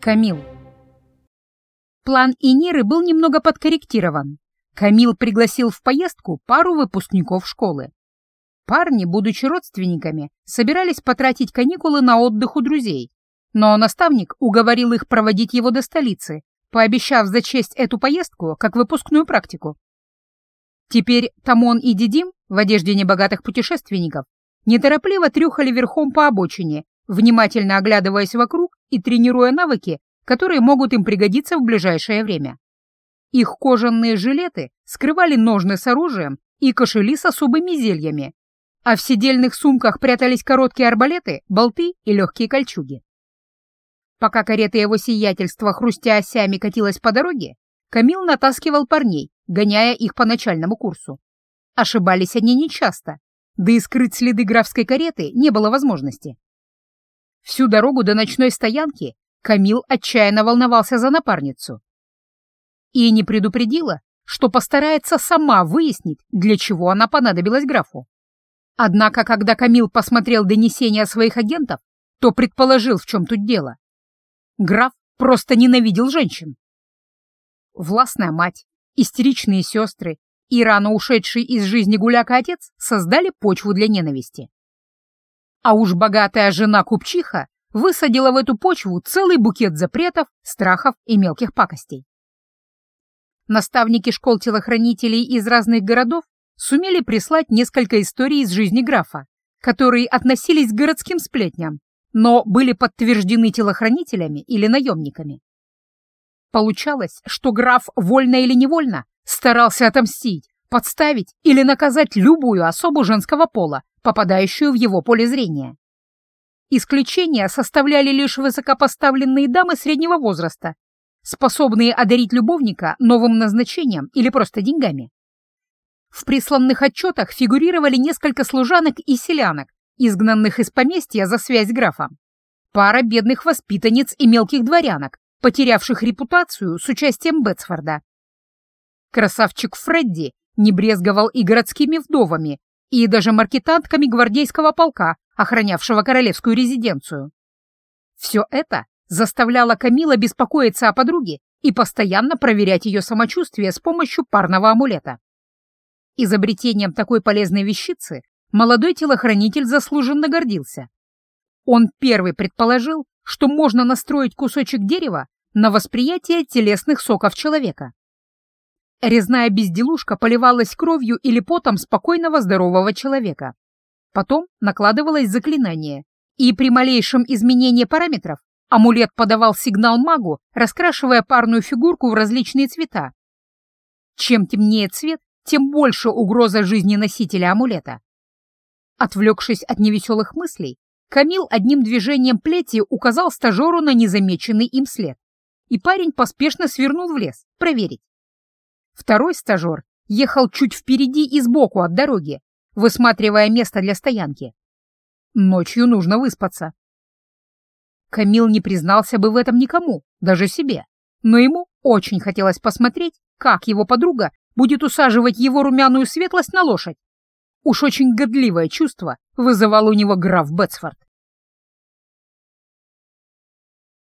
Камил. План Иниры был немного подкорректирован. Камил пригласил в поездку пару выпускников школы. Парни, будучи родственниками, собирались потратить каникулы на отдых у друзей, но наставник уговорил их проводить его до столицы, пообещав зачесть эту поездку как выпускную практику. Теперь Тамон и Дидим в одежде небогатых путешественников неторопливо трюхали верхом по обочине, внимательно оглядываясь вокруг и тренируя навыки, которые могут им пригодиться в ближайшее время. Их кожаные жилеты скрывали ножны с оружием и кошели с особыми зельями, а в сидельных сумках прятались короткие арбалеты, болты и легкие кольчуги. Пока карета его сиятельства, хрустя осями, катилась по дороге, Камил натаскивал парней, гоняя их по начальному курсу. Ошибались они нечасто, да и скрыть следы графской кареты не было возможности. Всю дорогу до ночной стоянки Камил отчаянно волновался за напарницу. И не предупредила, что постарается сама выяснить, для чего она понадобилась графу. Однако, когда Камил посмотрел донесения своих агентов, то предположил, в чем тут дело. Граф просто ненавидел женщин. Властная мать, истеричные сестры и рано ушедший из жизни гуляка отец создали почву для ненависти. А уж богатая жена-купчиха высадила в эту почву целый букет запретов, страхов и мелких пакостей. Наставники школ телохранителей из разных городов сумели прислать несколько историй из жизни графа, которые относились к городским сплетням, но были подтверждены телохранителями или наемниками. Получалось, что граф вольно или невольно старался отомстить, подставить или наказать любую особу женского пола, попадающую в его поле зрения. Исключения составляли лишь высокопоставленные дамы среднего возраста, способные одарить любовника новым назначением или просто деньгами. В присланных отчетах фигурировали несколько служанок и селянок, изгнанных из поместья за связь с графом, пара бедных воспитанниц и мелких дворянок, потерявших репутацию с участием Бетсфорда. Красавчик Фредди не брезговал и городскими вдовами, и даже маркетантками гвардейского полка, охранявшего королевскую резиденцию. Все это заставляло Камила беспокоиться о подруге и постоянно проверять ее самочувствие с помощью парного амулета. Изобретением такой полезной вещицы молодой телохранитель заслуженно гордился. Он первый предположил, что можно настроить кусочек дерева на восприятие телесных соков человека. Резная безделушка поливалась кровью или потом спокойного здорового человека. Потом накладывалось заклинание, и при малейшем изменении параметров амулет подавал сигнал магу, раскрашивая парную фигурку в различные цвета. Чем темнее цвет, тем больше угроза жизни носителя амулета. Отвлекшись от невеселых мыслей, Камил одним движением плети указал стажеру на незамеченный им след, и парень поспешно свернул в лес проверить. Второй стажер ехал чуть впереди и сбоку от дороги, высматривая место для стоянки. Ночью нужно выспаться. Камил не признался бы в этом никому, даже себе, но ему очень хотелось посмотреть, как его подруга будет усаживать его румяную светлость на лошадь. Уж очень годливое чувство вызывал у него граф Бетсфорд.